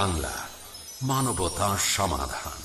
বাংলা মানবতা সমাধান।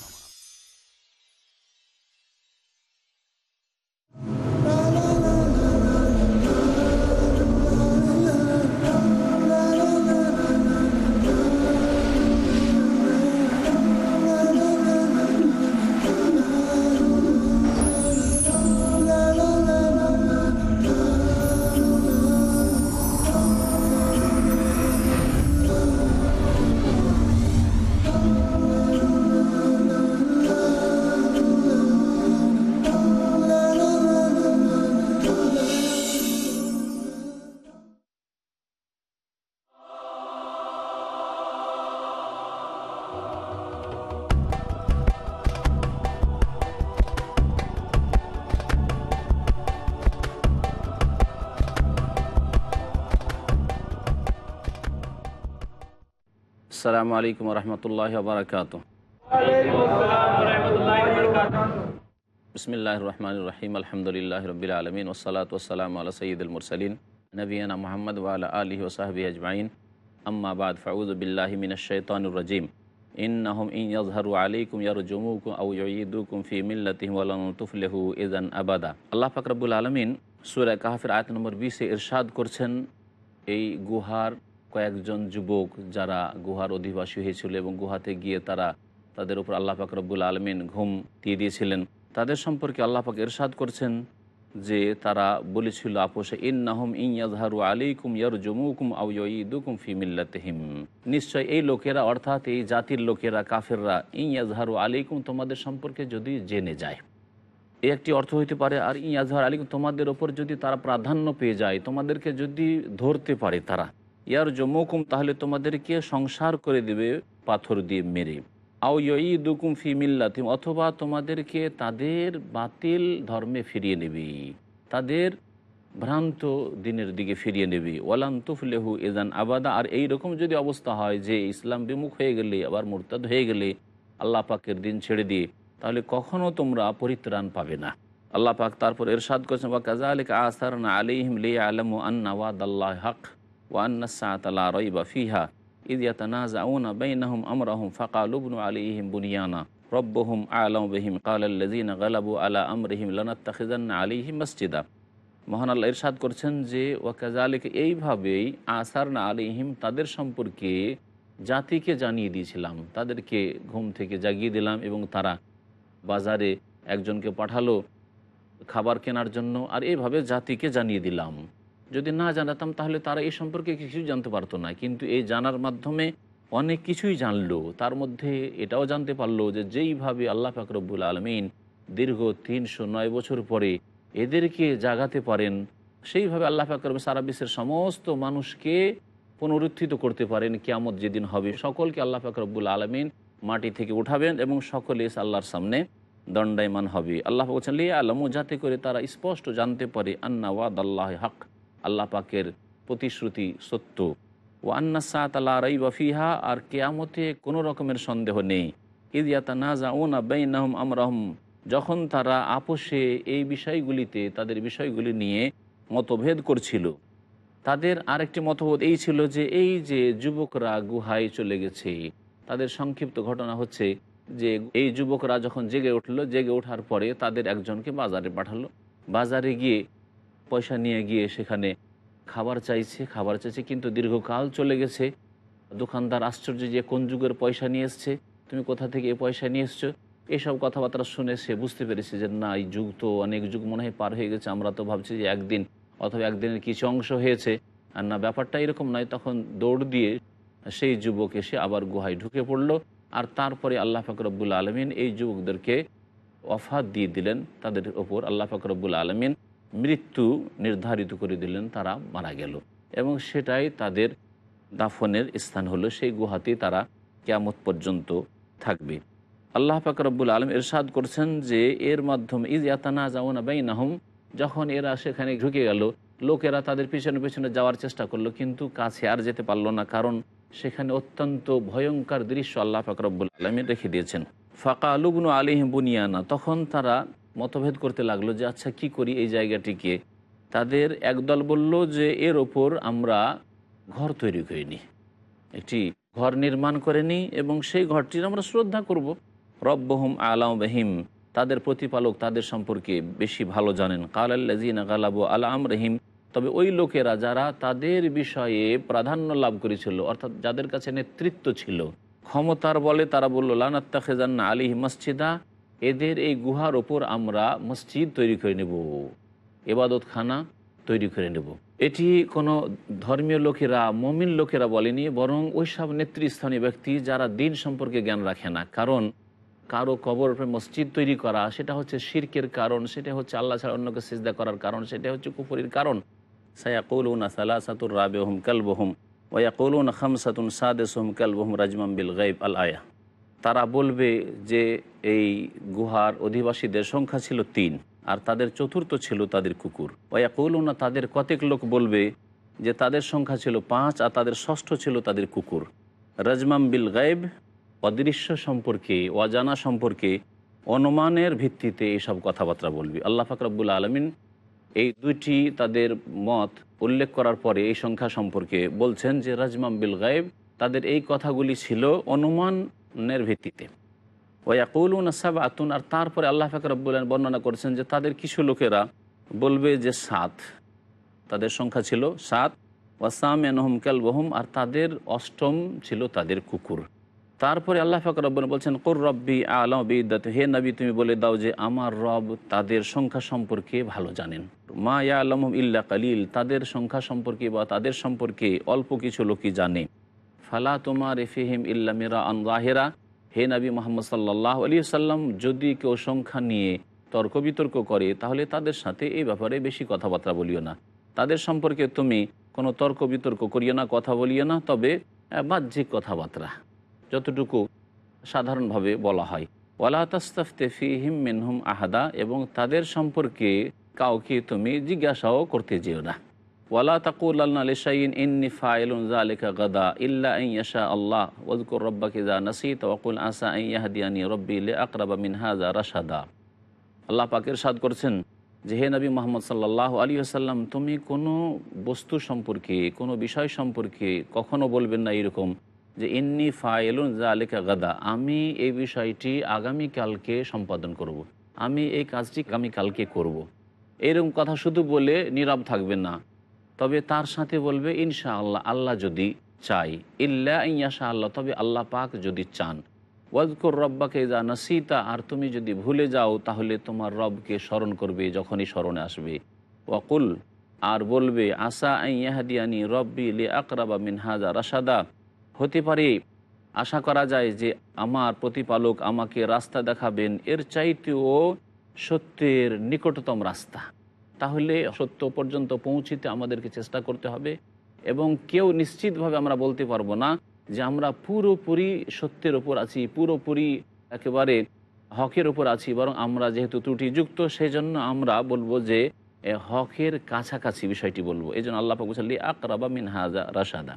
আসসালামু আলাইকুম রহমতুল্লাহ বারকাত বিসমিল্লাহ রহমান রহিম, আলহামদুলিল্লাহ রবিল আলমিন ওসালাত ওসালাম আল্লাহ সঈদুল মুরসলিন নবীনা মোহাম্মদ ওয়ালা আলহি ওসাহবি আজমাইন। আম্মাবাদ ফাউজবিল্লাহি মিনশাইতানুর রাজিম। ইন্নাহুম ইন ইয়াজহারু আলাইকুম ইয়ারজুমুকুম আও ইউঈদুকুম ফি মিল্লাতিহিম ওয়ালান তুফলিহু ইযান আবাদা। আল্লাহ পাক রব্বুল আলামিন সূরা কাহফের আয়াত নম্বর 20 এ ইরশাদ করছেন, এই গুহার কয়েকজন যুবক যারা গুহার অধিবাসী হয়েছিল এবং গুহাতে গিয়ে তারা তাদের উপর আল্লাহ পাক রব্বুল আলমিন ঘুম দিয়ে দিয়েছিলেন। তাদের সম্পর্কে আল্লাহ পাক এরশাদ করছেন যে তারা বলেছিল আপোষে ইন নাহম ইয়াজহারু আলাইকুম ইয়ার জমুকুম আউ ইদুকুম ফি মিল্লাতহিম। নিশ্চয় এই লোকেরা, অর্থাৎ এই জাতির লোকেরা, কাফেররা ইয়াজহারু আলাইকুম, তোমাদের সম্পর্কে যদি জেনে যায়। এই একটি অর্থ হইতে পারে, আর ইয়াজহার আলাইকুম, তোমাদের ওপর যদি তারা প্রাধান্য পেয়ে যায়, তোমাদেরকে যদি ধরতে পারে তারা। ইয়ার জমুকুম তাহলে তোমাদেরকে সংসার করে দেবে পাথর দিয়ে মেরে। আও দুকুম ফি মিল্লাতিম, অথবা তোমাদেরকে তাদের বাতিল ধর্মে ফিরিয়ে নেবে। তাদের ভ্রান্ত দিনের দিকে ফিরিয়ে নেবে। ওয়ালান তুফলেহু এজান আবাদা, আর এই রকম যদি অবস্থা হয় যে ইসলাম বিমুখ হয়ে গেলে, আবার মোরতাদ হয়ে গেলে আল্লাহ পাকের দিন ছেড়ে দিয়ে, তাহলে কখনও তোমরা পরিত্রাণ পাবে না। আল্লাহ পাক তারপর এরশাদ করছেন বা কাজা আলিক আসার না আলিহিম লি আলম আন্না ওয়াদ আল্লাহ হক। রইবা ফিহা আলিহিম বুনিয়ানা আলম বহিম গালাবু আলা আলিহিম ইরশাদ করছেন যে ওয়াকাজালিক এইভাবেই আসার না আলিহিম তাদের সম্পর্কে জাতিকে জানিয়ে দিয়েছিলাম। তাদেরকে ঘুম থেকে জাগিয়ে দিলাম এবং তারা বাজারে একজনকে পাঠালো খাবার কেনার জন্য। আর এইভাবে জাতিকে জানিয়ে দিলাম। যদি না জানাতাম, তাহলে তারা এই সম্পর্কে কিছুই জানতে পারতো না। কিন্তু এই জানার মাধ্যমে অনেক কিছুই জানলো। তার মধ্যে এটাও জানতে পারল যে, যেইভাবে আল্লাহ ফাকরবুল আলমিন দীর্ঘ তিনশো নয় বছর পরে এদেরকে জাগাতে পারেন, সেইভাবে আল্লাহ ফাকরব সারা বিশ্বের সমস্ত মানুষকে পুনরুত্থিত করতে পারেন, কেয়ামত যেদিন হবে। সকলকে আল্লাহ ফাকরবুল আলমিন মাটি থেকে উঠাবেন এবং সকলে আল্লাহর সামনে দণ্ডায়মান হবে। আল্লাহ বলছেন লিয়া আলমু যাতে করে তারা স্পষ্ট জানতে পারে আন্না ওয়াদ আল্লাহ হক আল্লাহ পাকের প্রতিশ্রুতি সত্য। ও আন্না সাত আল্লাহ রাই বাফিহা আর কেয়ামতে কোনো রকমের সন্দেহ নেই। ইদিয়াতা নাজা ও না বেইনাহম আমরাহম, যখন তারা আপোষে এই বিষয়গুলিতে, তাদের বিষয়গুলি নিয়ে মতভেদ করছিল। তাদের আরেকটি মতভেদ এই ছিল যে, এই যে যুবকরা গুহায় চলে গেছে, তাদের সংক্ষিপ্ত ঘটনা হচ্ছে যে, এই যুবকরা যখন জেগে উঠল, জেগে ওঠার পরে তাদের একজনকে বাজারে পাঠালো। বাজারে গিয়ে পয়সা নিয়ে গিয়ে সেখানে খাবার চাইছে খাবার চাইছে, কিন্তু দীর্ঘকাল চলে গেছে। দোকানদার আশ্চর্য যে কোন যুগের পয়সা নিয়ে এসছে, তুমি কোথা থেকে এই পয়সা নিয়ে এসছো? এইসব কথাবার্তা শুনে সে বুঝতে পেরেছে যে না, এই যুগ তো অনেক যুগ মনে হয় পার হয়ে গেছে। আমরা তো ভাবছি যে একদিন, অথবা একদিনের কিছু অংশ হয়েছে। আর না, ব্যাপারটা এরকম নয়। তখন দৌড় দিয়ে সেই যুবক এসে আবার গুহায় ঢুকে পড়ল। আর তারপরে আল্লাহ ফাকরবুল আলমিন এই যুবকদেরকে অফাত দিয়ে দিলেন তাদের ওপর। আল্লাহ ফাকরবুল আলমিন মৃত্যু নির্ধারিত করে দিলেন, তারা মারা গেল। এবং সেটাই তাদের দাফনের স্থান হলো, সেই গুহাতে তারা কেয়ামত পর্যন্ত থাকবে। আল্লাহ ফাকরবুল আলম এরশাদ করছেন যে, এর মাধ্যমে ইজ ইয়াতানা যাওনা নাহম যখন এরা সেখানে ঢুকে গেল, লোকেরা তাদের পিছনে পিছনে যাওয়ার চেষ্টা করল, কিন্তু কাছে আর যেতে পারল না, কারণ সেখানে অত্যন্ত ভয়ঙ্কর দৃশ্য আল্লাহ ফাকরবুল আলমী রেখে দিয়েছেন। ফাঁকা আলুবনু আলিম বুনিয়ানা, তখন তারা মতভেদ করতে লাগল যে আচ্ছা কি করি এই জায়গাটিকে? তাদের একদল বলল যে, এর ওপর আমরা ঘর তৈরি করিনি। একটি ঘর নির্মাণ করে নিই এবং সেই ঘরটির আমরা শ্রদ্ধা করব। রব্বহুম আলাম রহিম তাদের প্রতিপালক তাদের সম্পর্কে বেশি ভালো জানেন। কাল আল্লাজিন গালাবু আলাম রহিম তবে ওই লোকেরা যারা তাদের বিষয়ে প্রাধান্য লাভ করেছিল, অর্থাৎ যাদের কাছে নেতৃত্ব ছিল, ক্ষমতার বলে তারা বলল লানাত্তাখেজান্না আলী মসজিদা এদের এই গুহার ওপর আমরা মসজিদ তৈরি করে নেব, এবাদতখানা তৈরি করে নেব। এটি কোনো ধর্মীয় লোকেরা, মমিন লোকেরা বলেনি, বরং ওইসব নেতৃস্থানীয় ব্যক্তি যারা দিন সম্পর্কে জ্ঞান রাখে না। কারণ কারও কবর মসজিদ তৈরি করা, সেটা হচ্ছে শির্কের কারণ, সেটা হচ্ছে আল্লাহ ছাড়া অন্যকে সিজদা করার কারণ, সেটা হচ্ছে কুপুরির কারণ। সায়াকুলুনা সালাসাতুর রাবেহম কালবহম ওয়াকুলুন খামসাতুন সাদেসহম কালবহম রাজমাম বিল গাইব আল আয়া। তারা বলবে যে এই গুহার অধিবাসীদের সংখ্যা ছিল তিন, আর তাদের চতুর্থ ছিল তাদের কুকুর। ওয়াকুলুনা তাদের কতেক লোক বলবে যে তাদের সংখ্যা ছিল পাঁচ, আর তাদের ষষ্ঠ ছিল তাদের কুকুর। রাজমাম বিল গাইব অদৃশ্য সম্পর্কে, অজানা সম্পর্কে, অনুমানের ভিত্তিতে এইসব কথাবার্তা বলবি। আল্লাহ ফাকরাবুল আলমিন এই দুইটি তাদের মত উল্লেখ করার পরে এই সংখ্যা সম্পর্কে বলছেন যে রাজমাম বিল গায়েব, তাদের এই কথাগুলি ছিল অনুমানের ভিত্তিতে। ওয়াকুলুন সাব আতুন আর তারপরে আল্লাহ ফাকরাবুল বর্ণনা করেছেন যে তাদের কিছু লোকেরা বলবে যে সাত। তাদের সংখ্যা ছিল সাত। ওয়াসাম এনহম ক্যালবহম আর তাদের অষ্টম ছিল তাদের কুকুর। তারপরে আল্লাহ ফাকর রব্বন বলছেন, কোর রব্বি আলম বিদ্যাত হে নবী, তুমি বলে দাও যে আমার রব তাদের সংখ্যা সম্পর্কে ভালো জানেন। মা ইয়া আলম ইল্লা কালিল, তাদের সংখ্যা সম্পর্কে বা তাদের সম্পর্কে অল্প কিছু লোকই জানে। ফালা তোমার এফিহিম ইল্লা মিরা আন রাহেরা হে নবী মোহাম্মদ সাল্লাহ আলী সাল্লাম যদি কেউ সংখ্যা নিয়ে তর্ক বিতর্ক করে, তাহলে তাদের সাথে এই ব্যাপারে বেশি কথাবার্তা বলিও না। তাদের সম্পর্কে তুমি কোনো তর্ক বিতর্ক করিও না, কথা বলিও না, তবে বাহ্যিক কথাবার্তা যতটুকু সাধারণভাবে বলা হয়। ওয়ালা তাস্তাফতে ফিহিম মিনহুম আহাদা, এবং তাদের সম্পর্কে কাউকে তুমি জিজ্ঞাসাও করতে যেও না। ওয়ালা তাকুল ইন্নি গাদা আল্লাহ যা আসা আকরাবা রাশাদা আল্লাহ করছেন যে, হে নবী মোহাম্মদ সাল্লাহ আলী আসাল্লাম তুমি কোনো বস্তু সম্পর্কে, কোনো বিষয় সম্পর্কে কখনো বলবেন না এরকম যে, ইন্নি ফাইলুন জালিকা গাদা, আমি এই বিষয়টি আগামীকালকে সম্পাদন করব। আমি এই কাজটি আগামীকালকে করব। এরকম কথা শুধু বলে নীরব থাকবে না তবে তার সাথে বলবে ইনশা আল্লাহ আল্লাহ যদি চাই। ইল্লা ইয়াশা আল্লাহ তবে আল্লাহ পাক যদি চান। ওয়াজকর রব্বাকে যা নাসিতা, আর তুমি যদি ভুলে যাও, তাহলে তোমার রবকে স্মরণ করবে যখনই স্মরণে আসবে। ওয়াকুল, আর বলবে, আসা ইয়াহাদিয়ানি রব্বি লে আকরাবা মিন হাজা রাসাদা হতে পারে, আশা করা যায় যে আমার প্রতিপালক আমাকে রাস্তা দেখাবেন, এর চাইতেও সত্যের নিকটতম রাস্তা। তাহলে সত্য পর্যন্ত পৌঁছিতে আমাদেরকে চেষ্টা করতে হবে এবং কেউ নিশ্চিতভাবে আমরা বলতে পারব না যে আমরা পুরোপুরি সত্যের ওপর আছি, পুরোপুরি একেবারে হকের ওপর আছি, বরং আমরা যেহেতু ত্রুটিযুক্ত সেই জন্য আমরা বলব যে হকের কাছাকাছি বিষয়টি বলব। এই জন্য আল্লাহ পাকুসাল্লি আকরাবা মিন হাজা রাশাদা।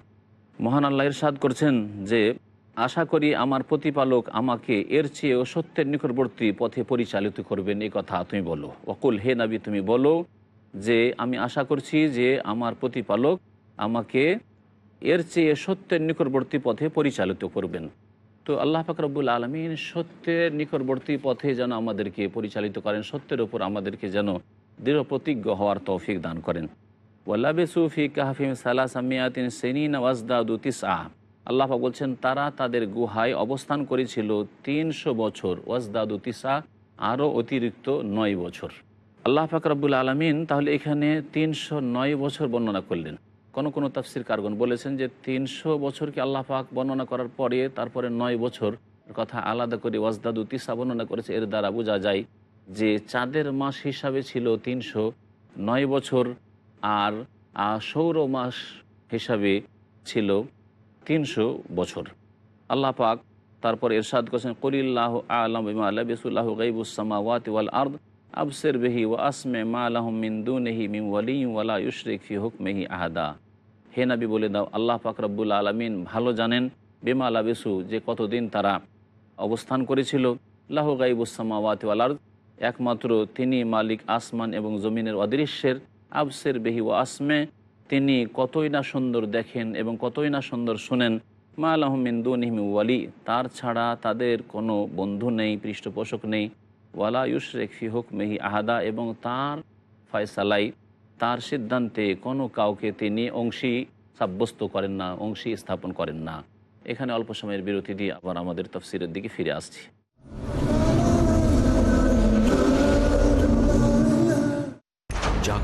মহান আল্লাহ ইরশাদ করছেন যে আশা করি আমার প্রতিপালক আমাকে এর চেয়েও সত্যের নিকটবর্তী পথে পরিচালিত করবেন, এই কথা তুমি বলো। অকুল, হে নাবি, তুমি বলো যে, আমি আশা করছি যে আমার প্রতিপালক আমাকে এর চেয়ে সত্যের নিকটবর্তী পথে পরিচালিত করবেন। তো আল্লাহ ফাকরবুল আলমিন সত্যের নিকটবর্তী পথে যেন আমাদেরকে পরিচালিত করেন, সত্যের ওপর আমাদেরকে যেন দৃঢ় প্রতিজ্ঞ হওয়ার তৌফিক দান করেন। ওয়াল্লাবেসুফি কাহাফিম সালাসামিয়াতিন সেনিন ওয়াজদাদু তিসা আল্লাহ বলছেন, তারা তাদের গুহায় অবস্থান করেছিল তিনশো বছর। ওয়াজদাদু তিসা, আরও অতিরিক্ত নয় বছর। আল্লাহ ফাকরাবুল আলমিন তাহলে এখানে তিনশো নয় বছর বর্ণনা করলেন। কোনো কোনো তাফসির কারগন বলেছেন যে, তিনশো বছরকে আল্লাহ বর্ণনা করার পরে তারপরে নয় বছর কথা আলাদা করে ওয়াজদাদু তিসা বর্ণনা করেছে। এর দ্বারা বোঝা যায় যে, চাঁদের মাস হিসাবে ছিল তিনশো নয় বছর আর সৌর মাস হিসাবে ছিল তিনশো বছর। আল্লাহ পাক তারপর এরশাদ করছেন, কলিল্লাহ আলম আল্লাহ গাইবুসামা ওয়াতি ওয়াল আর্দ, আবসের বেহি ও আসমে মা আলহমিন্দু নেহি মিম ওয়ালি ওয়ালা ইউশরিক ফি হুকমেহি আহাদা। হে নাবি বলে দাও, আল্লাহ পাক রব্বুল আলমিন ভালো জানেন বেমা আলাবেসু যে কতদিন তারা অবস্থান করেছিল। লাহ গাইবুসামা ওয়াতি ওয়াল আর্দ, একমাত্র তিনি মালিক আসমান এবং জমিনের অদৃশ্যের। আবসের বেহি ও আসমে তিনি কতই না সুন্দর দেখেন এবং কতই না সুন্দর শুনেন। মা আলহমিন্দু নিহমি ওয়ালি, তার ছাড়া তাদের কোনো বন্ধু নেই, পৃষ্ঠপোষক নেই। ওয়ালা ইউশরেক ফি হুকমেহি আহাদা, এবং তার ফয়সালাই, তার সিদ্ধান্তে কোনো কাউকে তিনি অংশী সাব্যস্ত করেন না, অংশী স্থাপন করেন না। এখানে অল্প সময়ের বিরতি দিয়ে আবার আমাদের তফসিরের দিকে ফিরে আসছি।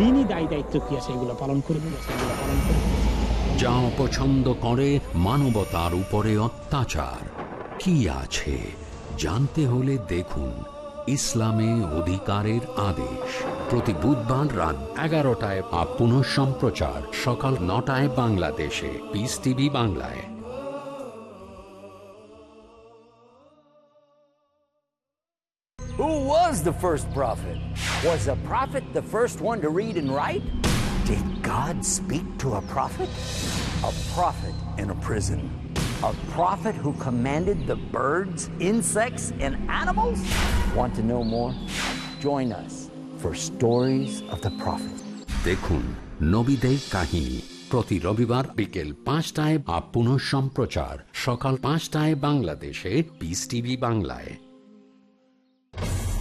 দিনই দায় দায়িত্ব কি আছে? এগুলো পালন করব যা অপছন্দ করে মানবতার উপরে অত্যাচার। কি আছে? জানতে হলে দেখুন ইসলামে অধিকারের আদেশ। প্রতি বুধবার রাত এগারোটায় পুনঃ সম্প্রচার সকাল নটায় বাংলাদেশে। পিস টিভি বাংলায়। was the first prophet? Was a prophet the first one to read and write? Did God speak to a prophet? A prophet in a prison. A prophet who commanded the birds, insects, and animals? Want to know more? Join us for Stories of the Prophet. দেখুন নবীদের কাহিনী প্রতি রবিবার বিকেল পাঁচটায় বা পুনঃ সম্প্রচার সকাল পাঁচটায় বাংলাদেশে পিস টিভি বাংলায়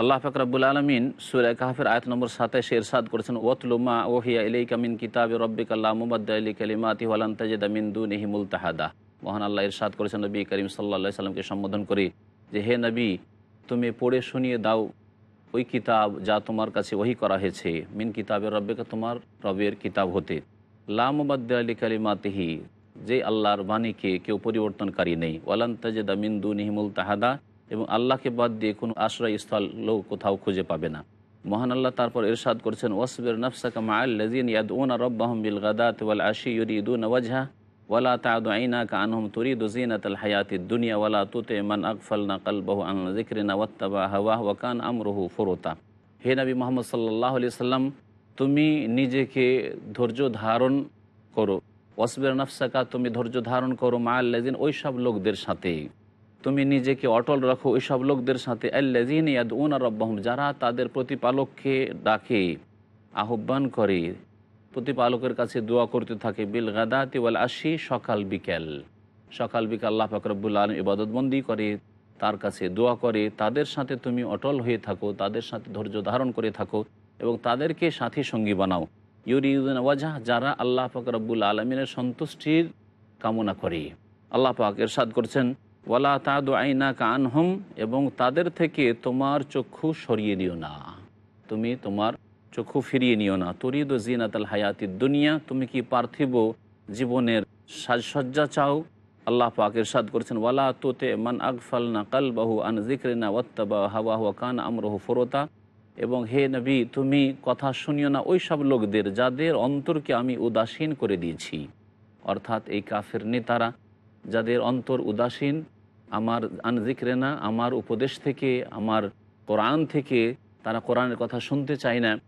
আল্লাহ ফাকরাবুল আলমিন সুরা কাহাফের আয়ত নম্বর সাতাশে এরশাদ করেছেন ওতলুমা ওহিয়া ইলাই কামিন কিতাব রব্বিক আল্লাহ মুবাদ আলী কালিমাতি ওয়ালান তাজেদ আমিন দু নেহিমুল তাহাদা মহান আল্লাহ ইরশাদ করেছেন, নবী করিম সাল্লা সাল্লামকে সম্বোধন করে যে, হে নবী, তুমি পড়ে শুনিয়ে দাও ওই কিতাব যা তোমার কাছে ওহি করা হয়েছে। মিন কিতাবের রব্বিকা, তোমার রবের কিতাব হতে। লামবাদ আলী কালিমাতিহি যে আল্লাহর বাণীকে কেউ পরিবর্তনকারী নেই। ওয়ালান তাজেদ আমিন দু নিহিমুল তাহাদা এবং আল্লাহকে বাদ দিয়ে কোনো আশ্রয়স্থল লোক কোথাও খুঁজে পাবে না। মহান আল্লাহ তারপর ইরশাদ করেছেন, ওয়াসবির নফসাকা মাআল্লাযিন ইয়াদউনা রাব্বাহুম বিল গাদাতি ওয়াল আশি ইউরিদুনা ওয়াজহা ওয়ালা তা'দু আইনাকা আনহুম তুরিদু যিনাতাল হায়াতিদ দুনিয়া ওয়ালা তুতি মান আগফালনা কলবাহু আন যিকরিনা ওয়াত্তাবা হাওয়াহু ওয়া কান আমরুহু ফুরুতা। হে নবী মুহাম্মদ সাল্লাল্লাহু আলাইহি সাল্লাম, তুমি নিজেকে ধৈর্য ধারণ করো। ওয়াসবির নফসাকা, তুমি ধৈর্য ধারণ করো মাআল্লাযিন ওই সব লোকদের সাথে। তুমি নিজেকে অটল রাখো ওইসব লোকদের সাথে। রব্বাহুম, যারা তাদের প্রতিপালককে ডাকে, আহ্বান করে, প্রতিপালকের কাছে দোয়া করতে থাকে। বিল গাদাতি ওয়াল আশি সকাল বিকেল। সকাল বিকাল আল্লাহ ফাকরবুল আলম ইবাদতবন্দি করে, তার কাছে দোয়া করে, তাদের সাথে তুমি অটল হয়ে থাকো, তাদের সাথে ধৈর্য ধারণ করে থাকো এবং তাদেরকে সাথী সঙ্গী বানাও। ইউরিউদ্দিন ওয়াজাহ যারা আল্লাহ ফাকরবুল আলমিনের সন্তুষ্টির কামনা করে। আল্লাহ পাক এরশাদ করছেন ওয়ালা তাদু আইনা কানহম এবং তাদের থেকে তোমার চক্ষু সরিয়ে নিও না। তুমি তোমার চক্ষু ফিরিয়ে নিও না। তরিদ জিনাত আল হায়াতি দুনিয়া, তুমি কি পার্থিব জীবনের সাজসজ্জা চাও? আল্লাহ পাক ইরশাদ করেছেন, ওয়ালা তোতে মান আগফাল না কাল বাহু আন জিক্রিনা ওয়াত্তাবা হাওয়া হুয়া কান আমরহু ফরোতা। এবং হে নবী, তুমি কথা শুনিও না ওই সব লোকদের যাদের অন্তরকে আমি উদাসীন করে দিয়েছি। অর্থাৎ এই কাফের নেতারা যাদের অন্তর উদাসীন, আমার আনজিক্রে না, আমার উপদেশ থেকে, আমার কোরআন থেকে তারা কোরআনের কথা শুনতে চায় না।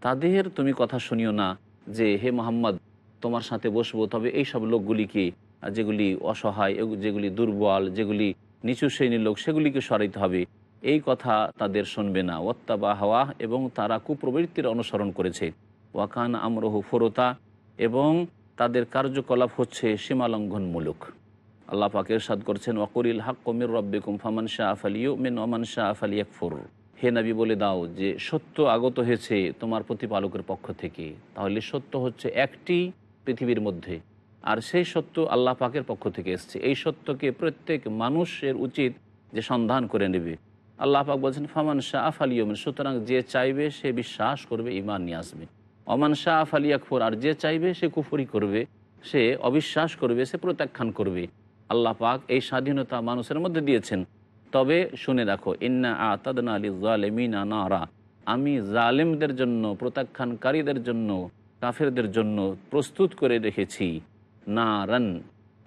তাদের তুমি কথা শুনিও না যে, হে মোহাম্মদ, তোমার সাথে বসবো, তবে এই সব লোকগুলিকে যেগুলি অসহায় যেগুলি দুর্বল, যেগুলি নিচু শ্রেণির লোক, সেগুলিকে সরাইতে হবে। এই কথা তাদের শুনবে না। ওত্তাবা হাওয়া, এবং তারা কুপ্রবৃত্তির অনুসরণ করেছে। ওয়াকান আমরহু ফরতা, এবং তাদের কার্যকলাপ হচ্ছে সীমালঙ্ঘনমূলক। আল্লাহ পাক এরশাদ করছেন, ওয়াকুরিল হাক কমির রব্বিকুম ফামান শাহ আফালিউ মিন ওমান শাহ আফালি একফুর হে নবী, বলে দাও যে সত্য আগত হয়েছে তোমার প্রতিপালকের পক্ষ থেকে। তাহলে সত্য হচ্ছে একটি পৃথিবীর মধ্যে, আর সেই সত্য আল্লাহ পাকের পক্ষ থেকে এসছে। এই সত্যকে প্রত্যেক মানুষের উচিত যে সন্ধান করে নেবে। আল্লাহ পাক বলছেন, ফামান শাহ আফালিয়মিন সুতরাং যে চাইবে সে বিশ্বাস করবে ইমান নিয়ে আসবে। অমান শাহ আফালি আকফর আর যে চাইবে সে কুফরি করবে, সে অবিশ্বাস করবে, সে প্রত্যাখ্যান করবে। আল্লাহ পাক এই স্বাধীনতা মানুষের মধ্যে দিয়েছেন। তবে শুনে রাখো, ইন্না আতাদনা আলী জালেমিনা নারা। আমি জালেমদের জন্য, প্রত্যাখ্যানকারীদের জন্য, কাফেরদের জন্য প্রস্তুত করে রেখেছি। না রান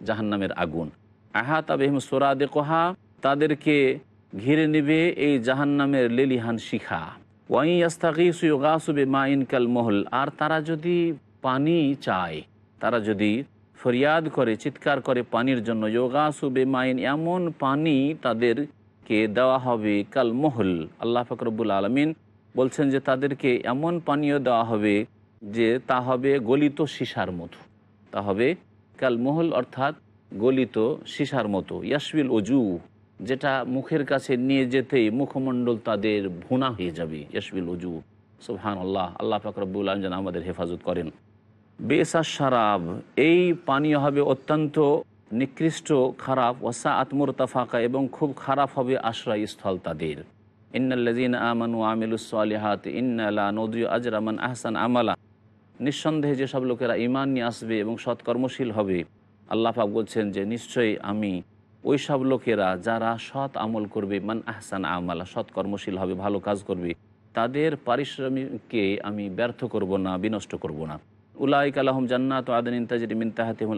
জাহান্নামের আগুন। আহা আহাত আবেহম সোরাদে কোহা তাদেরকে ঘিরে নেবে এই জাহান্নামের লেলিহান শিখা। ওয়াই আস্তাকিসুবে মা ইনকাল মহল। আর তারা যদি পানি চায়, তারা যদি ফরিয়াদ করে, চিৎকার করে পানির জন্য যোগাসুবে মাইন এমন পানি তাদেরকে দেওয়া হবে কাল মহল। আল্লাহ ফকরবুল আলমিন বলছেন যে তাদেরকে এমন পানীয় দেওয়া হবে যে তা হবে গলিত সীসার মতো। তা হবে কাল মহল অর্থাৎ গলিত সীসার মতো। ইয়াসবিল অজু যেটা মুখের কাছে নিয়ে যেতেই মুখমণ্ডল তাদের ভুনা হয়ে যাবে। ইয়াসবিল অজু সুবহান আল্লাহ আল্লাহ ফাকরবুল আলম যেন আমাদের হেফাজত করেন। বেসা সারাব এই পানীয় হবে অত্যন্ত নিকৃষ্ট, খারাপ ওসা আত্মর তাফাকা এবং খুব খারাপ হবে আশ্রয়স্থল তাদের। ইন্নাল্লাজিন আমানু আমিলুসলিহাত ইন্নালা নদী আজরামান আহসান আমালা। নিঃসন্দেহে যেসব লোকেরা ইমান নিয়ে আসবে এবং সৎকর্মশীল হবে, আল্লাহ পাক বলছেন যে, নিশ্চয়ই আমি ওই সব লোকেরা যারা সৎ আমল করবে, মান আহসান আমালা, সৎ কর্মশীল হবে, ভালো কাজ করবে, তাদের পারিশ্রমিককে আমি ব্যর্থ করব না, বিনষ্ট করব না। উলাইক আলহম জান্নাত আদিন ইন্তাজরি মিন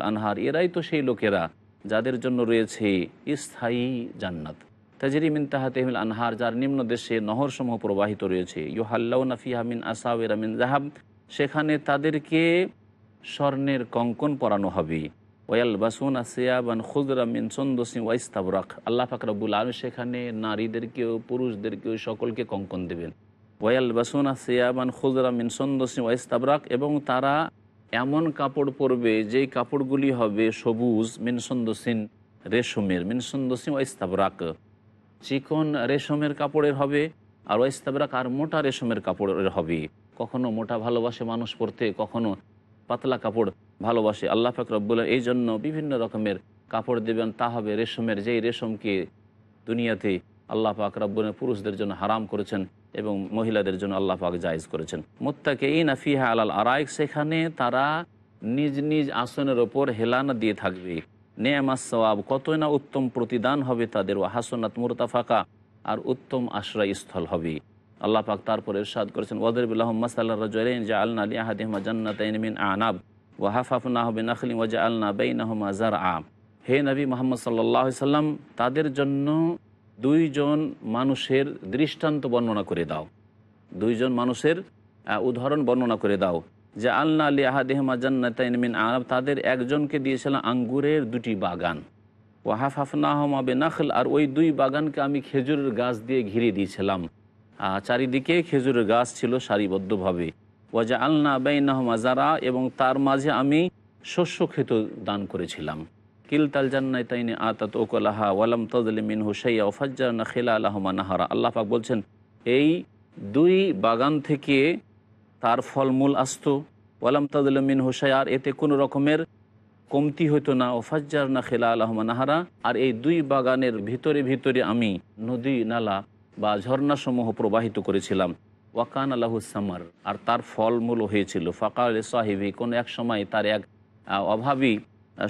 আনহার, এরাই তো সেই লোকেরা যাদের জন্য রয়েছে স্থায়ী জান্নাত। তাজরি মিন আনহার, যার নিম্ন দেশে নহরসমূহ প্রবাহিত রয়েছে। ইউহাল্লাউ নাফিহা মিন আসাওয়েরা মিন জাহাব সেখানে তাদেরকে স্বর্ণের কঙ্কন পরানো হবে। ওয়াল বাসুন আসিয়াবান খুদরা মিন সন্দসি ওয়াইস্তাবরাক আল্লাহ ফাকরাবুল আলম সেখানে নারীদেরকেও, পুরুষদেরকেও, সকলকে কঙ্কন দেবেন। ওয়াল বাসুনা সিয়াবান খুজরা মিন সন্দসি ওয়াইস্তাবরাক এবং তারা এমন কাপড় পরবে যেই কাপড়গুলি হবে সবুজ, মিন সন্দসিন রেশমের, মিন সন্দসিন ওয়াইস্তাবরাক। চিকন রেশমের কাপড়ের হবে আর ওয়াইস্তাবরাক আর মোটা রেশমের কাপড়ের হবে। কখনো মোটা ভালোবাসে মানুষ পরতে, কখনো পাতলা কাপড় ভালোবাসে। আল্লাহ ফাকরবুল এই জন্য বিভিন্ন রকমের কাপড় দেবেন, তা হবে রেশমের, যেই রেশমকে দুনিয়াতে আল্লাহ পাক রব্বনের পুরুষদের জন্য হারাম করেছেন এবং মহিলাদের জন্য আল্লাহ পাক জায়েজ করেছেন। মোত্তাকে এই নাফিহা আলাল আরাইক, সেখানে তারা নিজ নিজ আসনের ওপর হেলানা দিয়ে থাকবে। নেয়ামাস সওয়াব, কতই না উত্তম প্রতিদান হবে তাদের। ও হাসনাত মুরতাফাকা, আর উত্তম আশ্রয়স্থল হবে। আল্লাহ পাক তারপর ইরশাদ করেছেন ওয়াদরবিল্লাহ মাসাল্লাহ রাজুলাইন জা আলনা আলী আহাদিহমা জান্নাতাইন মিন আনাব। হবে ওয়াজা আলনা আম হে নবী মোহাম্মদ সাল্লাহ সাল্লাম, তাদের জন্য দুইজন মানুষের দৃষ্টান্ত বর্ণনা করে দাও। দুইজন মানুষের উদাহরণ বর্ণনা করে দাও। যে আল্লাহ আলী আহাদেহমা জান্নাতাইন মিন আরব, তাদের একজনকে দিয়েছিলাম আঙ্গুরের দুটি বাগান। ওয়াহাফ হাফনাহমা বেনাখল, আর ওই দুই বাগানকে আমি খেজুরের গাছ দিয়ে ঘিরে দিয়েছিলাম। চারিদিকে খেজুরের গাছ ছিল সারিবদ্ধভাবে। ওয়াজা আলনা বেইনাহমা জারা এবং তার মাঝে আমি শস্য ক্ষেত দান করেছিলাম। কিলতাল জান্নাই তাইনে আতাত ওকলাহা ওয়ালাম তজলি মিন হুসাইয়া ওফাজ্জা না খেলা আল্লাহমা নাহারা। আল্লাহ পাক বলছেন, এই দুই বাগান থেকে তার ফলমূল আসত। ওয়ালাম তাজল মিন হুসাই আর এতে কোনো রকমের কমতি হতো না। ওফাজ্জার না খেলা আল্লাহমা নাহারা, আর এই দুই বাগানের ভিতরে ভিতরে আমি নদী, নালা বা ঝর্ণাসমূহ প্রবাহিত করেছিলাম। ওয়াকান আল্লাহুসামার আর তার ফলমূল হয়েছিল। ফাকাল সাহিবি, কোনো এক সময় তার এক অভাবী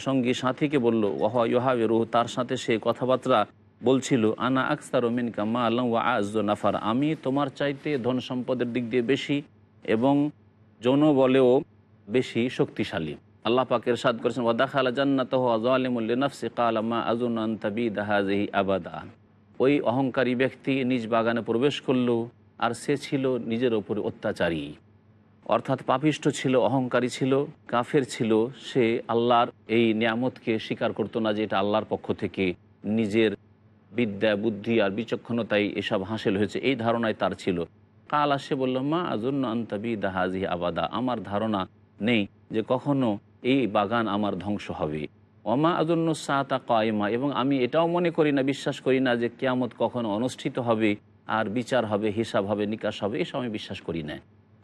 সঙ্গী সাথীকে বলল, ওহা ইহাবে রুহ তার সাথে সে কথাবার্তা বলছিল, আনা আকসার মিন কামা আল্লাহ ওয়া আজ নাফার। আমি তোমার চাইতে ধন সম্পদের দিক দিয়ে বেশি এবং যৌন বলেও বেশি শক্তিশালী। আল্লাহ পাকের সাদ করেছেন ওয়াদাখালা জান্নাত জালিমুল্লি নফসি কালামা আজুন আন্তাবি দাহাজহি আবাদা। ওই অহংকারী ব্যক্তি নিজ বাগানে প্রবেশ করল আর সে ছিল নিজের ওপরে অত্যাচারী। অর্থাৎ পাপিষ্ঠ ছিল, অহংকারী ছিল, কাফের ছিল, সে আল্লাহর এই নিয়ামতকে স্বীকার করতো না যে এটা আল্লাহর পক্ষ থেকে নিজের বিদ্যা, বুদ্ধি আর বিচক্ষণতাই এসব হাসিল হয়েছে। এই ধারণায় তার ছিল। কাল আসে বলল, মা আজন্য আন্তাবি দাহাজি আবাদা। আমার ধারণা নেই যে কখনো এই বাগান আমার ধ্বংস হবে। অমা আজন্য সাতা কয়মা। এবং আমি এটাও মনে করি না, বিশ্বাস করি না যে কেয়ামত কখনো অনুষ্ঠিত হবে আর বিচার হবে, হিসাব হবে, নিকাশ হবে, এসব আমি বিশ্বাস করি না।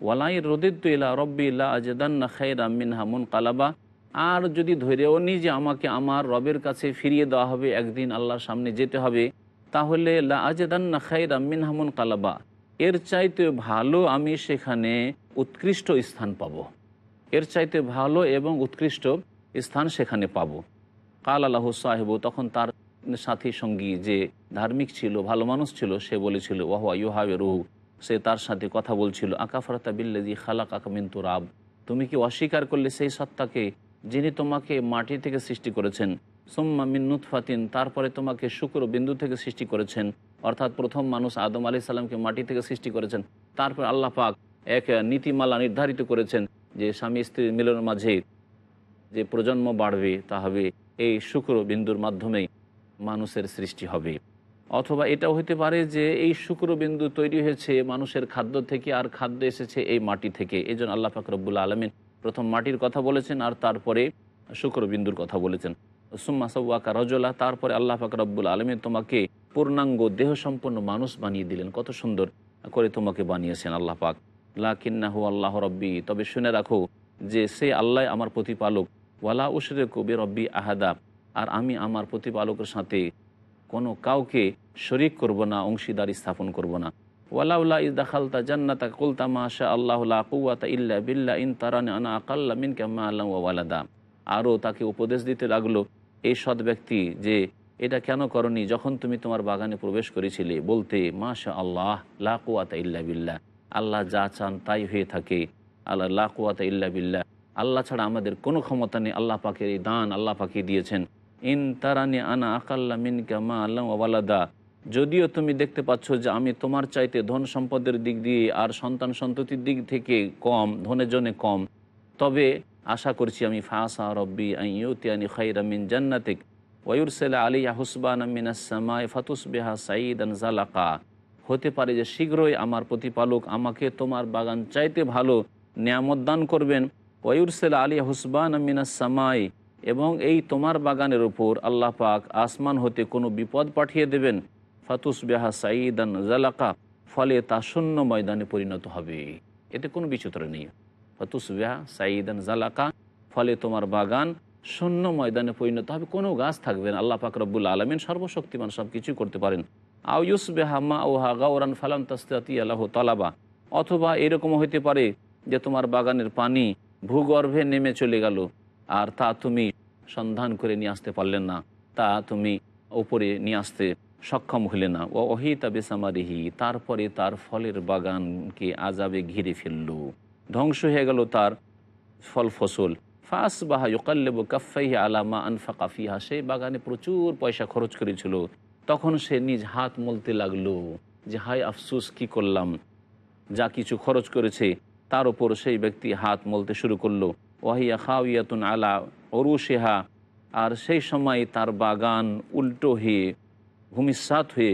ওয়ালাই রদিদ্দ ইলা রব্বি ইল্লা আজদান্না খাইরা মিনহা মুন কালাবা আর যদি ধরেও নি যে আমাকে আমার রবের কাছে ফিরিয়ে দেওয়া হবে, একদিন আল্লাহর সামনে যেতে হবে, তাহলে লা আজদান্না খাইরা মিনহা মুন কালাবা এর চাইতে ভালো আমি সেখানে উৎকৃষ্ট স্থান পাব। এর চাইতে ভালো এবং উৎকৃষ্ট স্থান সেখানে পাব। কাল আল্লাহ সাহেব, তখন তার সাথী সঙ্গী যে ধার্মিক ছিল, ভালো মানুষ ছিল, সে বলেছিল ওয়াহুয়া ইউহাবে রুহু সে তার সাথে কথা বলছিল, আকাফরাতা বিল্লাজি খালাক আকামিন রাব তুমি কি অস্বীকার করলে সেই সত্তাকে যিনি তোমাকে মাটি থেকে সৃষ্টি করেছেন? সোম্মা মিন্নুত ফাতিন তারপরে তোমাকে শুক্র বিন্দু থেকে সৃষ্টি করেছেন। অর্থাৎ প্রথম মানুষ আদম আলি সাল্লামকে মাটি থেকে সৃষ্টি করেছেন। তারপর আল্লাহ পাক এক নীতিমালা নির্ধারিত করেছেন যে স্বামী স্ত্রীর মিলনের মাঝে যে প্রজন্ম বাড়বে, তা হবে এই শুক্র বিন্দুর মাধ্যমেই। মানুষের সৃষ্টি হবে। অথবা এটাও হতে পারে যে এই শুক্রবিন্দু তৈরি হয়েছে মানুষের খাদ্য থেকে আর খাদ্য এসেছে এই মাটি থেকে। এই জন্য আল্লাহ ফাকরবুল্লা আলমিন প্রথম মাটির কথা বলেছেন আর তারপরে শুক্রবিন্দুর কথা বলেছেন। সুম্মা সৌয়াকা রজলা, তারপরে আল্লাহ ফাকরবুল আলমিন তোমাকে পূর্ণাঙ্গ দেহ সম্পন্ন মানুষ বানিয়ে দিলেন। কত সুন্দর করে তোমাকে বানিয়েছেন আল্লাহ পাক। লাকিন্নাহু আল্লাহ রব্বি, তবে শুনে রাখো যে সে আল্লাহ আমার প্রতিপালক। ওয়ালা উশরে কবি রব্বি আহাদা আর আমি আমার প্রতিপালকের সাথে কোনো কাউকে শরিক করব না, অংশীদারি স্থাপন করব না। ওয়ালাউলা ইস দাখালতা জান্নাতা, কুলতা মাশা আল্লাহ কুয়াতা ইল্লা বিল্লা ইন তারান আনা আকাল্লা মিন কাম্মা আল্লাহ ওয়ালাদা। আরও তাকে উপদেশ দিতে লাগল এই সৎ ব্যক্তি, যে এটা কেন করনি? যখন তুমি তোমার বাগানে প্রবেশ করেছিলে, বলতে মাশা আল্লাহ, লা কুয়াতা ইল্লা বিল্লা আল্লাহ যা চান তাই হয়ে থাকে। আল্লাহ, লা কুয়াতা ইল্লা বিল্লা আল্লাহ ছাড়া আমাদের কোনো ক্ষমতা নেই। আল্লাহ পাকের এই দান আল্লাহ পাকে দিয়েছেন। ইন তারানি আনা আকাল্লা মিনকা মা আল্লাহ ওয়ালাদা। যদিও তুমি দেখতে পাচ্ছ যে আমি তোমার চাইতে ধন সম্পদের দিক দিয়ে আর সন্তান সন্ততির দিক থেকে কম, ধনে জনে কম। তবে আশা করছি আমি, ফাসা রব্বি আইয়ুতিয়ানি খাইরা মিন জান্নাতিক ওয়ুরসেলা আলিয়া হুসবান মিনাসামায় ফাতুস বেহা সাইদান জালাকা। হতে পারে যে শীঘ্রই আমার প্রতিপালক আমাকে তোমার বাগান চাইতে ভালো নিয়ামত দান করবেন। ওয়ুরসেলা আলিয়া হুসবান মিনাসামাই এবং এই তোমার বাগানের উপর আল্লাহ পাক আসমান হতে কোনো বিপদ পাঠিয়ে দেবেন। ফাতুস বেহা সাইদান জালাকা, ফলে তা শূন্য ময়দানে পরিণত হবে। এতে কোনো বিচিত্র নেই। ফাতুস বেহা সাইদান জালাকা, ফলে তোমার বাগান শূন্য ময়দানে পরিণত হবে। কোনো গাছ থাকবে না। আল্লাহ পাক রব্বুল আলমিন সর্বশক্তিমান সব কিছুই করতে পারেন। আউ ইউস বেহা মা ওহা গাওরান ফালাম তাস্তাতি আল্লাহ তালাবা, অথবা এরকমও হইতে পারে যে তোমার বাগানের পানি ভূগর্ভে নেমে চলে গেল, আর তা তুমি সন্ধান করে নিয়ে আসতে পারলেন না। তা তুমি ওপরে নিয়ে আসতে সক্ষম হলে না। ও অহিতা বেসামারিহি, তারপরে তার ফলের বাগানকে আজাবে ঘিরে ফেলল। ধ্বংস হয়ে গেল তার ফল ফসল। ফাস বাহা ইকাল্লেব কাফাই আলামা আনফা কাফিহা সেই বাগানে প্রচুর পয়সা খরচ করেছিল। তখন সে নিজ হাত মলতে লাগল যে হাই আফসুস, কি করলাম? যা কিছু খরচ করেছে, তার ওপর সেই ব্যক্তি হাত মলতে শুরু করল। ওয়াহিয়া খাউয়াতুন আলা অরুশেহা আর সেই সময় তার বাগান উল্টো হয়ে ভূমিসাত হয়ে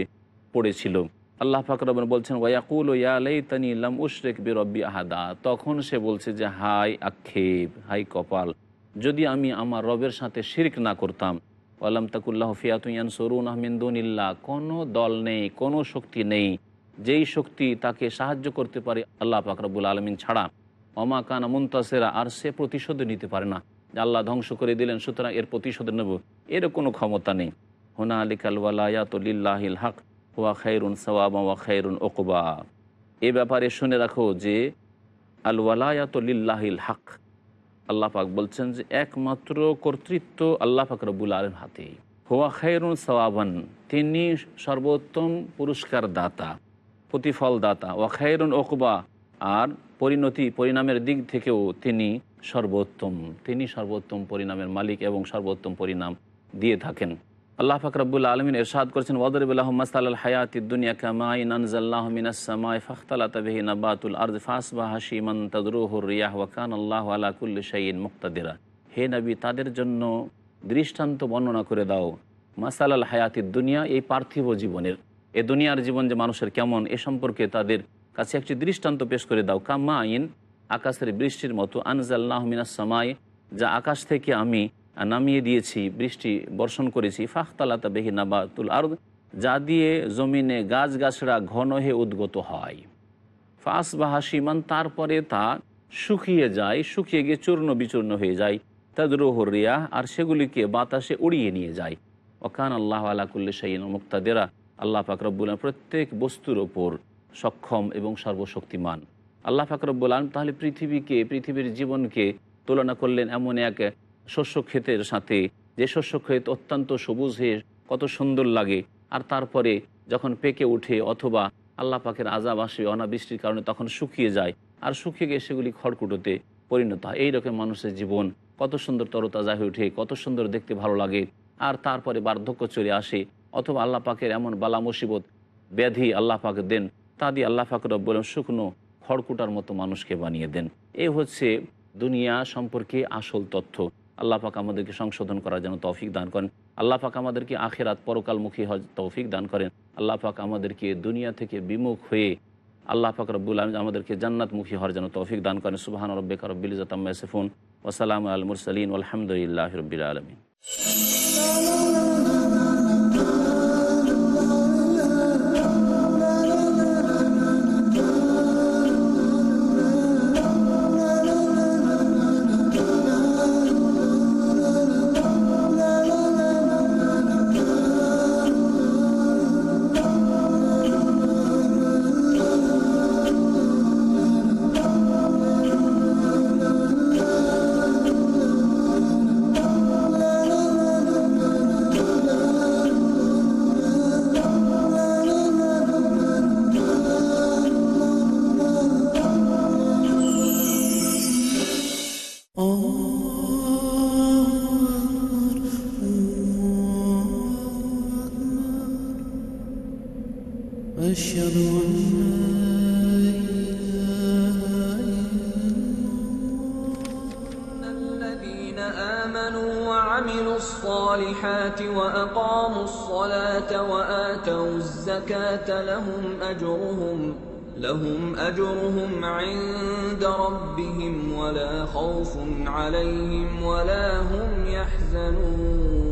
পড়েছিল। আল্লাহ ফাকরবন বলছেন ওয়াকুল ইয়ালাই তানি ইলাম উশরেক বেরব্বি আহাদা। তখন সে বলছে যে হাই আক্ষেপ হাই কপাল, যদি আমি আমার রবের সাথে শির্ক না করতাম আল্লাম তাকুল্লাহ ফিয়াতুয়ান সরুন আহমিন্দুনিল্লাহ কোনো দল নেই, কোনো শক্তি নেই, যেই শক্তি তাকে সাহায্য করতে পারে আল্লাহ ফাকরবুল আলমিন ছাড়া। অমা কানা মুন্তাসেরা, আর সে প্রতিশোধ নিতে পারে না। আল্লাহ ধ্বংস করে দিলেন, সুতরাং এর প্রতিশোধ নেব। এর কোনো ক্ষমতা নেই। হোনা আলিকাল ওয়ালায়াতুলিল্লাহিল হক ওয়া খাইরুন সওয়াবা ওয়া খাইরুন ওকবা এ ব্যাপারে শুনে রাখো যে, আল ওয়ালায়াতুলিল্লাহিল হক, আল্লাহ পাক বলছেন যে, একমাত্র কর্তৃত্ব আল্লাহ পাক রব্বুল আলম হাতে হোয়া খাইরুন সওয়াবান, তিনি সর্বোত্তম পুরস্কার দাতা প্রতিফল দাতা ওয়া খাইরুন ওকবা আর পরিণতি, পরিণামের দিক থেকেও তিনি সর্বোত্তম, তিনি সর্বোত্তম পরিণামের মালিক এবং সর্বোত্তম পরিণাম দিয়ে থাকেন। আল্লাহ ফাকরাবুল আলমিন এরশাদ করেছেন ওদরবুল্লাহ মাসাল হায়াতি দুনিয়া কামাই নানজাল্লাহ মিনাসমাই ফখতালা তবিহি নাবাতুল আর্দ ফাসবা হাসিমান তদরুহুর রিয়াহ ওয়াকান আল্লাহ আলাকুল্লি শাইন মুক্তাদিরা। হে নবী, তাদের জন্য দৃষ্টান্ত বর্ণনা করে দাও মাসাল হায়াতি দুনিয়া, এই পার্থিব জীবনের, এ দুনিয়ার জীবন যে মানুষের কেমন, এ সম্পর্কে তাদের কাছে একটি দৃষ্টান্ত পেশ করে দাও। কামা আইন আকাশের বৃষ্টির মতো আনজাল্লাহ মিনাসমাই যা আকাশ থেকে আমি নামিয়ে দিয়েছি, বৃষ্টি বর্ষণ করেছি। ফাখতালাতা বেহি নাবাতুল আর যা দিয়ে জমিনে গাছ গাছড়া ঘন হয়ে উদ্গত হয়। ফাঁস বা হাসিমান তারপরে তা শুকিয়ে যায়, শুকিয়ে গিয়ে চূর্ণ বিচূর্ণ হয়ে যায়। তাদরোহর রিয়া আর সেগুলিকে বাতাসে উড়িয়ে নিয়ে যায়। ওকান আল্লাহ আলাকুল্লি শাইন মুক্তাদেরা। আল্লাহ ফাকরবুল প্রত্যেক বস্তুর ওপর সক্ষম এবং সর্বশক্তিমান। আল্লাহ ফাকরবুল আলম তাহলে পৃথিবীকে, পৃথিবীর জীবনকে তুলনা করলেন এমন এক শস্য ক্ষেতের সাথে। যে শস্য ক্ষেত অত্যন্ত সবুজ হয়ে কত সুন্দর লাগে। আর তারপরে যখন পেকে ওঠে অথবা আল্লাহ পাকের আজাব আসে অনাবৃষ্টির কারণে তখন শুকিয়ে যায়। আর শুকিয়ে গিয়ে সেগুলি খড়কুটোতে পরিণত হয়। এইরকম মানুষের জীবন কত সুন্দর তরতাজা হয়ে ওঠে, কত সুন্দর দেখতে ভালো লাগে। আর তারপরে বার্ধক্য চলে আসে অথবা আল্লাহ পাকের এমন বালা মুসিবত, ব্যাধি আল্লাহ পাকে দেন, তা দিয়ে আল্লাহ পাকের বলেন শুকনো খড়কুটার মতো মানুষকে বানিয়ে দেন। এ হচ্ছে দুনিয়া সম্পর্কে আসল তথ্য। আল্লাহ পাক আমাদেরকে সংশোধন করার জন্য তৌফিক দান করেন। আল্লাহ পাক আমাদেরকে আখেরাত পরকালমুখী হজ তৌফিক দান করেন। আল্লাহ পাক আমাদেরকে দুনিয়া থেকে বিমুখ হয়ে আল্লাহ পাক রব্বুল আলম আমাদেরকে জান্নাতমুখী হওয়ার জন্য তৌফিক দান করেন। সুবাহান রব্বিক রব্বিল জাতাম্মা সেফুন ওসালাম আল মুরসালিন। আলহামদুলিল্লাহ রবিল আলমিন। عليهم ولا هم يحزنون.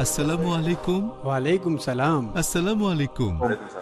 السلام عليكم. وعليكم السلام. السلام عليكم. وعليكم السلام.